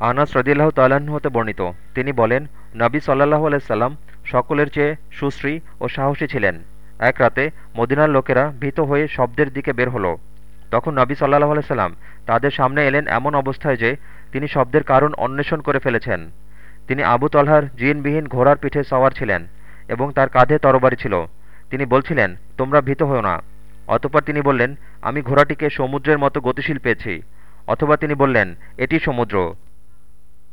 আনাস রদিল্লাহ তাল্লাহ্ন হতে বর্ণিত। তিনি বলেন, নবী সাল্লাহ আলাইসাল্লাম সকলের চেয়ে সুশ্রী ও সাহসী ছিলেন। এক রাতে মদিনার লোকেরা ভীত হয়ে শব্দের দিকে বের হলো। তখন নবী সাল্লাহ আলাইসাল্লাম তাদের সামনে এলেন এমন অবস্থায় যে তিনি শব্দের কারণ অন্বেষণ করে ফেলেছেন। তিনি আবু তলহার জিনবিহীন ঘোড়ার পিঠে সওয়ার ছিলেন এবং তার কাঁধে তরবারি ছিল। তিনি বলছিলেন, তোমরা ভীত হও না। অতপর তিনি বললেন, আমি ঘোড়াটিকে সমুদ্রের মতো গতিশীল পেয়েছি। অথবা তিনি বললেন, এটি সমুদ্র।